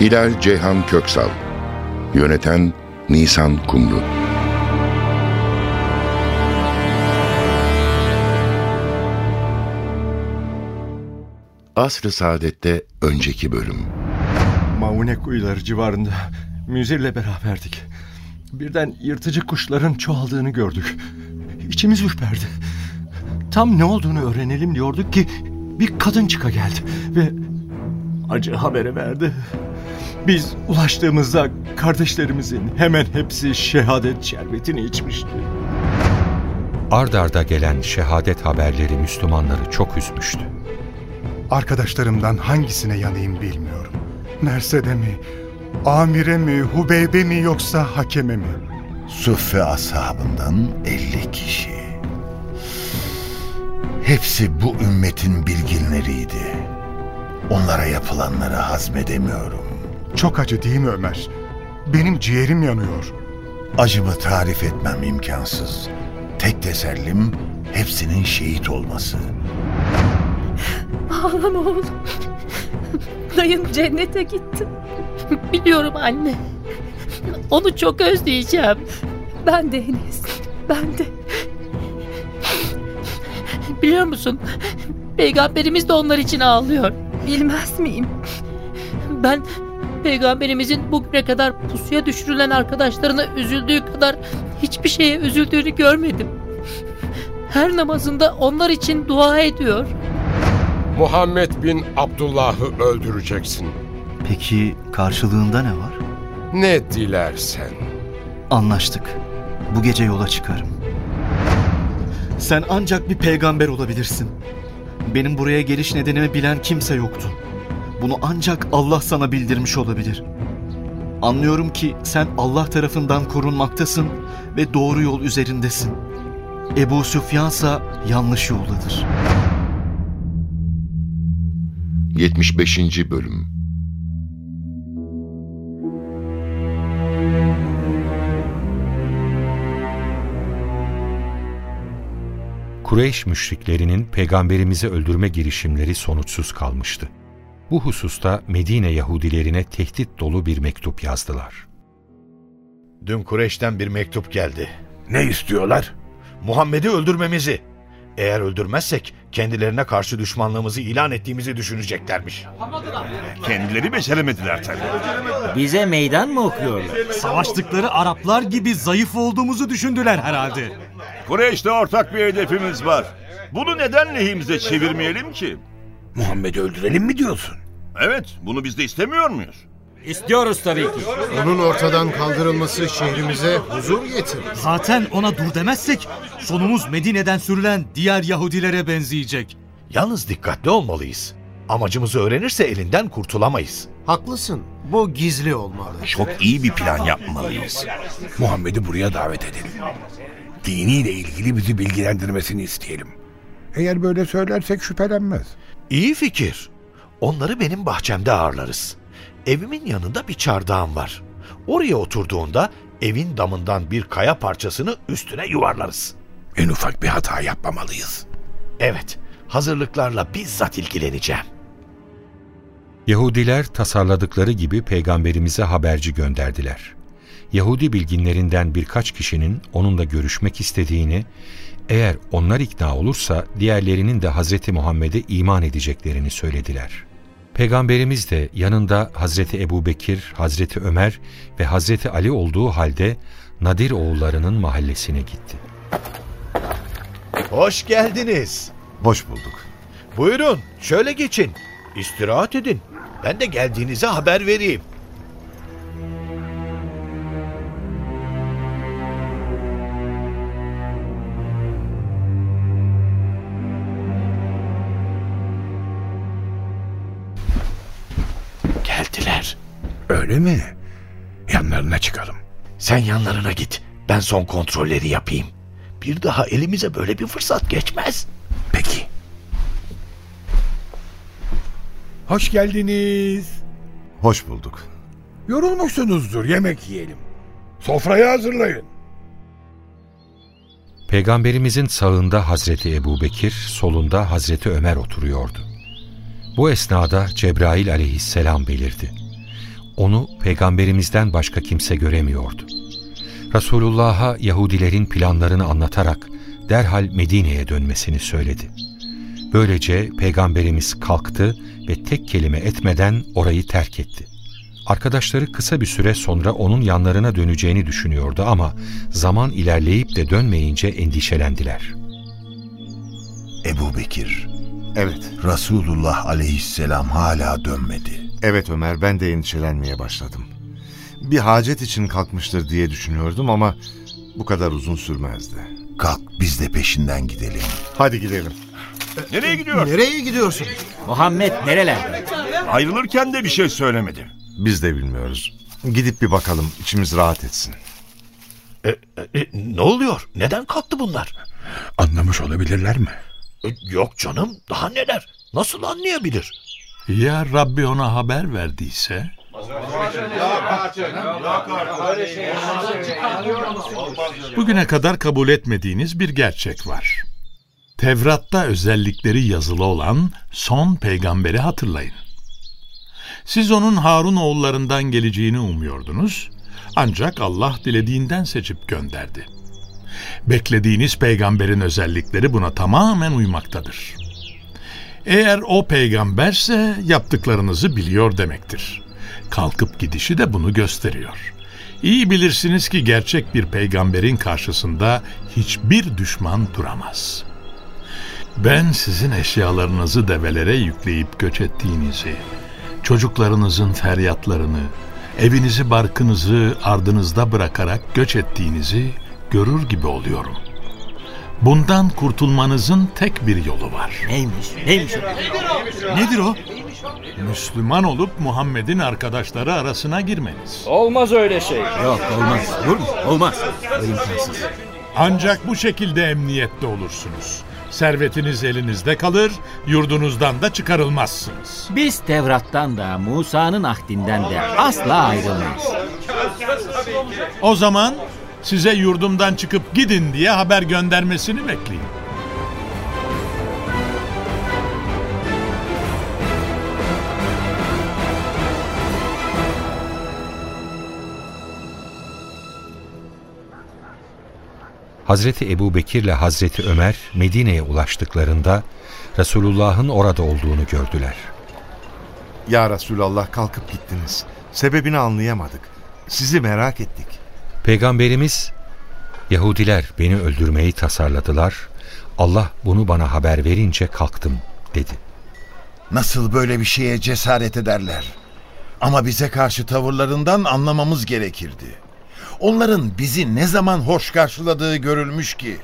Hilal Ceyhan Köksal Yöneten Nisan Kumru Asr-ı Saadet'te önceki bölüm Maune kuyuları civarında müzirle beraberdik. Birden yırtıcı kuşların çoğaldığını gördük. İçimiz ürperdi. Tam ne olduğunu öğrenelim diyorduk ki bir kadın çıka geldi ve acı haberi verdi. Biz ulaştığımızda kardeşlerimizin hemen hepsi şehadet şerbetini içmişti. Ard arda gelen şehadet haberleri Müslümanları çok üzmüştü. Arkadaşlarımdan hangisine yanayım bilmiyorum. Mersed'e mi, Amire mi, Hubeybe mi yoksa Hakeme mi? Suffe ashabından 50 kişi. Hepsi bu ümmetin bilginleriydi. Onlara yapılanları hazmedemiyorum. Çok acı değil mi Ömer? Benim ciğerim yanıyor. Acımı tarif etmem imkansız. Tek tesellim hepsinin şehit olması. Ağlama oğlum. Dayın cennete gitti. Biliyorum anne. Onu çok özleyeceğim. Ben de Enes. Ben de. Biliyor musun? Peygamberimiz de onlar için ağlıyor. Bilmez miyim? Ben peygamberimizin bugüne kadar pusuya düşürülen arkadaşlarına üzüldüğü kadar hiçbir şeye üzüldüğünü görmedim. Her namazında onlar için dua ediyor. Muhammed bin Abdullah'ı öldüreceksin. Peki karşılığında ne var? Ne dilersen. Anlaştık. Bu gece yola çıkarım. Sen ancak bir peygamber olabilirsin. Benim buraya geliş nedenimi bilen kimse yoktu. Bunu ancak Allah sana bildirmiş olabilir. Anlıyorum ki sen Allah tarafından korunmaktasın ve doğru yol üzerindesin. Ebu Süfyansa yanlış yoldadır. 75. Bölüm Kureyş müşriklerinin peygamberimizi öldürme girişimleri sonuçsuz kalmıştı. Bu hususta Medine Yahudilerine tehdit dolu bir mektup yazdılar. Dün Kureyş'ten bir mektup geldi. Ne istiyorlar? Muhammed'i öldürmemizi. Eğer öldürmezsek kendilerine karşı düşmanlığımızı ilan ettiğimizi düşüneceklermiş. Kendileri beceremediler tabii. Bize meydan mı okuyorlar? Savaştıkları Araplar gibi zayıf olduğumuzu düşündüler herhalde. Kureyş'te ortak bir hedefimiz var. Bunu neden lehimize çevirmeyelim ki? Muhammed'i öldürelim mi diyorsun? Evet, bunu biz de istemiyor muyuz? İstiyoruz tabii ki. Onun ortadan kaldırılması şehrimize huzur getirir. Zaten ona dur demezsek sonumuz Medine'den sürülen diğer Yahudilere benzeyecek. Yalnız dikkatli olmalıyız. Amacımızı öğrenirse elinden kurtulamayız. Haklısın. Bu gizli olmalı. Çok iyi bir plan yapmalıyız. Muhammed'i buraya davet edelim. Diniyle ilgili bizi bilgilendirmesini isteyelim. Eğer böyle söylersek şüphelenmez. İyi fikir. Onları benim bahçemde ağırlarız. Evimin yanında bir çardağım var. Oraya oturduğunda evin damından bir kaya parçasını üstüne yuvarlarız. En ufak bir hata yapmamalıyız. Evet, hazırlıklarla bizzat ilgileneceğim. Yahudiler tasarladıkları gibi peygamberimize haberci gönderdiler. Yahudi bilginlerinden birkaç kişinin onunla görüşmek istediğini, eğer onlar ikna olursa diğerlerinin de Hazreti Muhammed'e iman edeceklerini söylediler. Peygamberimiz de yanında Hazreti Ebubekir, Hazreti Ömer ve Hazreti Ali olduğu halde Nadir oğullarının mahallesine gitti. Hoş geldiniz. Hoş bulduk. Buyurun, şöyle geçin. İstirahat edin. Ben de geldiğinize haber vereyim. Öyle mi? Yanlarına çıkalım. Sen yanlarına git. Ben son kontrolleri yapayım. Bir daha elimize böyle bir fırsat geçmez. Peki. Hoş geldiniz. Hoş bulduk. Yorulmuşsunuzdur yemek yiyelim. Sofrayı hazırlayın. Peygamberimizin sağında Hazreti Ebubekir, solunda Hazreti Ömer oturuyordu. Bu esnada Cebrail aleyhisselam belirdi. Onu peygamberimizden başka kimse göremiyordu. Resulullah'a Yahudilerin planlarını anlatarak derhal Medine'ye dönmesini söyledi. Böylece peygamberimiz kalktı ve tek kelime etmeden orayı terk etti. Arkadaşları kısa bir süre sonra onun yanlarına döneceğini düşünüyordu ama zaman ilerleyip de dönmeyince endişelendiler. Ebu Bekir, Evet. Resulullah aleyhisselam hala dönmedi. Evet Ömer ben de endişelenmeye başladım. Bir hacet için kalkmıştır diye düşünüyordum ama bu kadar uzun sürmezdi. Kalk biz de peşinden gidelim. Hadi gidelim. Nereye gidiyor? Nereye gidiyorsun? Muhammed nerelerde? Ayrılırken de bir şey söylemedi. Biz de bilmiyoruz. Gidip bir bakalım içimiz rahat etsin. E, e, ne oluyor? Neden kalktı bunlar? Anlamış olabilirler mi? E, yok canım daha neler? Nasıl anlayabilir? Ya Rabbi ona haber verdiyse? Bugüne kadar kabul etmediğiniz bir gerçek var. Tevrat'ta özellikleri yazılı olan son peygamberi hatırlayın. Siz onun Harun oğullarından geleceğini umuyordunuz. Ancak Allah dilediğinden seçip gönderdi. Beklediğiniz peygamberin özellikleri buna tamamen uymaktadır. Eğer o peygamberse yaptıklarınızı biliyor demektir. Kalkıp gidişi de bunu gösteriyor. İyi bilirsiniz ki gerçek bir peygamberin karşısında hiçbir düşman duramaz. Ben sizin eşyalarınızı develere yükleyip göç ettiğinizi, çocuklarınızın feryatlarını, evinizi barkınızı ardınızda bırakarak göç ettiğinizi görür gibi oluyorum. Bundan kurtulmanızın tek bir yolu var. Neymiş? Neymiş o? Nedir o? Müslüman olup Muhammed'in arkadaşları arasına girmeniz. Olmaz öyle şey. Yok olmaz. Olur mu? Olmaz. İmkansız. Ancak bu şekilde emniyette olursunuz. Servetiniz elinizde kalır, yurdunuzdan da çıkarılmazsınız. Biz Tevrat'tan da Musa'nın ahdinden de asla ayrılmayız. O zaman size yurdumdan çıkıp gidin diye haber göndermesini bekleyin. Hazreti Ebu Bekir ile Hazreti Ömer Medine'ye ulaştıklarında Resulullah'ın orada olduğunu gördüler. Ya Resulallah kalkıp gittiniz. Sebebini anlayamadık. Sizi merak ettik. Peygamberimiz, Yahudiler beni öldürmeyi tasarladılar, Allah bunu bana haber verince kalktım dedi. Nasıl böyle bir şeye cesaret ederler? Ama bize karşı tavırlarından anlamamız gerekirdi. Onların bizi ne zaman hoş karşıladığı görülmüş ki.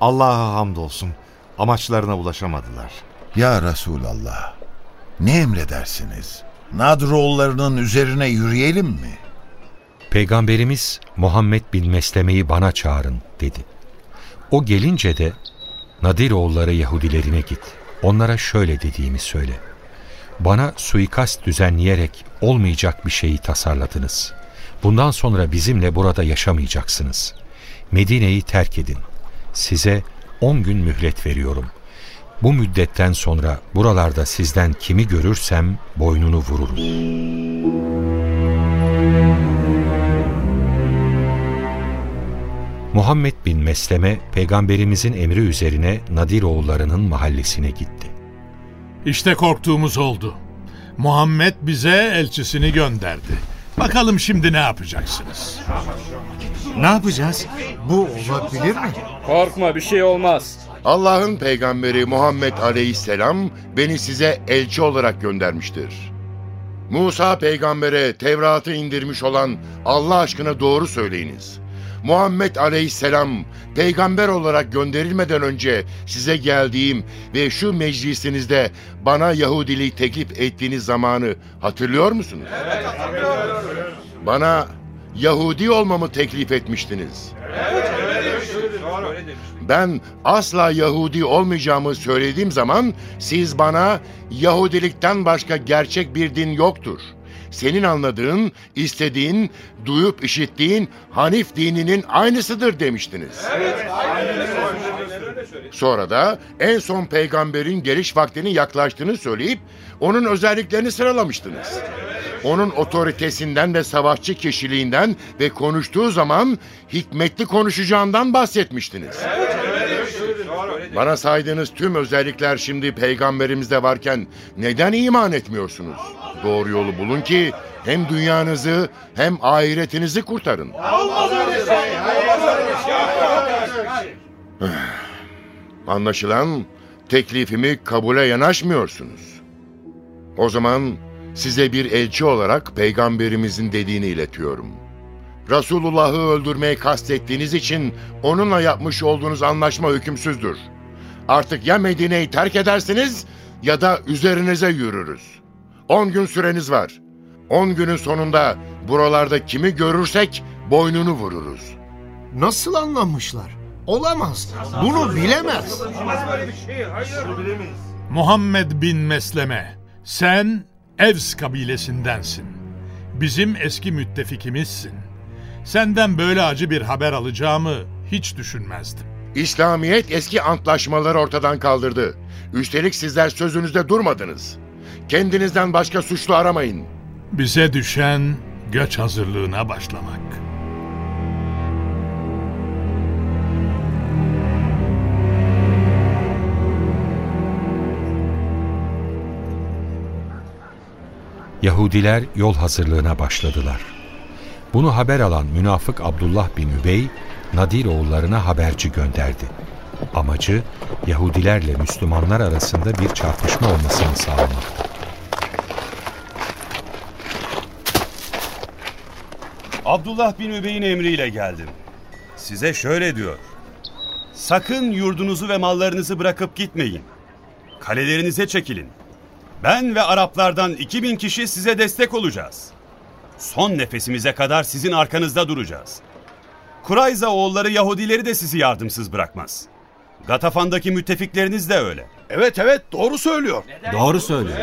Allah'a hamdolsun. Amaçlarına ulaşamadılar. Ya Resulallah, ne emredersiniz? Nadroğullarının üzerine yürüyelim mi? Peygamberimiz Muhammed bin Mesleme'yi bana çağırın dedi. O gelince de Nadir oğulları Yahudilerine git. Onlara şöyle dediğimi söyle. Bana suikast düzenleyerek olmayacak bir şeyi tasarladınız. Bundan sonra bizimle burada yaşamayacaksınız. Medine'yi terk edin. Size on gün mühlet veriyorum. Bu müddetten sonra buralarda sizden kimi görürsem boynunu vururum. Muhammed bin Mesleme peygamberimizin emri üzerine Nadir oğullarının mahallesine gitti. İşte korktuğumuz oldu. Muhammed bize elçisini gönderdi. Bakalım şimdi ne yapacaksınız? Ne yapacağız? Bu olabilir mi? Korkma bir şey olmaz. Allah'ın peygamberi Muhammed Aleyhisselam beni size elçi olarak göndermiştir. Musa peygambere Tevrat'ı indirmiş olan Allah aşkına doğru söyleyiniz. Muhammed Aleyhisselam peygamber olarak gönderilmeden önce size geldiğim ve şu meclisinizde bana Yahudilik teklif ettiğiniz zamanı hatırlıyor musunuz? Bana Yahudi olmamı teklif etmiştiniz. Ben asla Yahudi olmayacağımı söylediğim zaman siz bana Yahudilikten başka gerçek bir din yoktur. Senin anladığın, istediğin, duyup işittiğin Hanif dininin aynısıdır demiştiniz. Sonra da en son peygamberin geliş vaktinin yaklaştığını söyleyip onun özelliklerini sıralamıştınız. Onun otoritesinden ve savaşçı kişiliğinden ve konuştuğu zaman hikmetli konuşacağından bahsetmiştiniz. Bana saydığınız tüm özellikler şimdi peygamberimizde varken neden iman etmiyorsunuz? Doğru yolu bulun ki hem dünyanızı hem ahiretinizi kurtarın. Şey. Şey. Anlaşılan teklifimi kabule yanaşmıyorsunuz. O zaman size bir elçi olarak peygamberimizin dediğini iletiyorum. Resulullah'ı öldürmeyi kastettiğiniz için onunla yapmış olduğunuz anlaşma hükümsüzdür. Artık ya Medine'yi terk edersiniz ya da üzerinize yürürüz. On gün süreniz var. On günün sonunda buralarda kimi görürsek boynunu vururuz. Nasıl anlamışlar? Olamaz. Bunu bilemez. Muhammed bin Mesleme, sen Evs kabilesindensin. Bizim eski müttefikimizsin. Senden böyle acı bir haber alacağımı hiç düşünmezdim. İslamiyet eski antlaşmaları ortadan kaldırdı. Üstelik sizler sözünüzde durmadınız. Kendinizden başka suçlu aramayın. Bize düşen göç hazırlığına başlamak. Yahudiler yol hazırlığına başladılar. Bunu haber alan münafık Abdullah bin Übey, Nadir oğullarına haberci gönderdi. Amacı Yahudilerle Müslümanlar arasında bir çarpışma olmasını sağlamaktı. Abdullah bin Übey'in emriyle geldim. Size şöyle diyor. Sakın yurdunuzu ve mallarınızı bırakıp gitmeyin. Kalelerinize çekilin. Ben ve Araplardan 2000 kişi size destek olacağız. Son nefesimize kadar sizin arkanızda duracağız. Kurayza oğulları Yahudileri de sizi yardımsız bırakmaz. Gatafan'daki müttefikleriniz de öyle. Evet evet doğru söylüyor. Doğru söylüyor.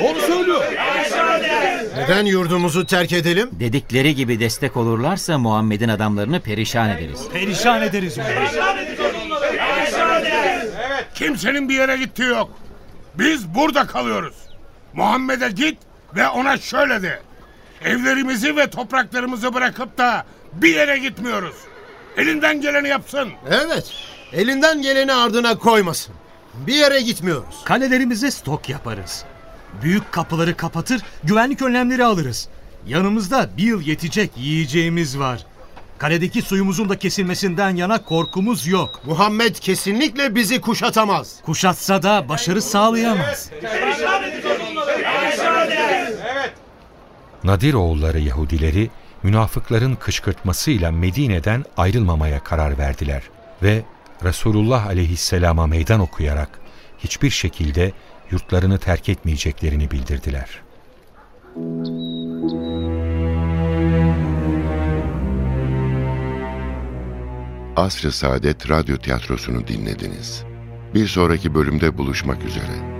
Doğru söylüyor. Neden yurdumuzu terk edelim? Dedikleri gibi destek olurlarsa Muhammed'in adamlarını perişan ederiz. Perişan ederiz onu. Kimsenin bir yere gittiği yok. Biz burada kalıyoruz. Muhammed'e git ve ona şöyle de. Evlerimizi ve topraklarımızı bırakıp da bir yere gitmiyoruz. Elinden geleni yapsın. Evet. Elinden geleni ardına koymasın. Bir yere gitmiyoruz. Kalelerimize stok yaparız. Büyük kapıları kapatır, güvenlik önlemleri alırız. Yanımızda bir yıl yetecek yiyeceğimiz var. Kaledeki suyumuzun da kesilmesinden yana korkumuz yok. Muhammed kesinlikle bizi kuşatamaz. Kuşatsa da başarı sağlayamaz. Nadir oğulları Yahudileri münafıkların kışkırtmasıyla Medine'den ayrılmamaya karar verdiler ve Resulullah aleyhisselama meydan okuyarak hiçbir şekilde yurtlarını terk etmeyeceklerini bildirdiler. Asr-ı Saadet Radyo Tiyatrosu'nu dinlediniz. Bir sonraki bölümde buluşmak üzere.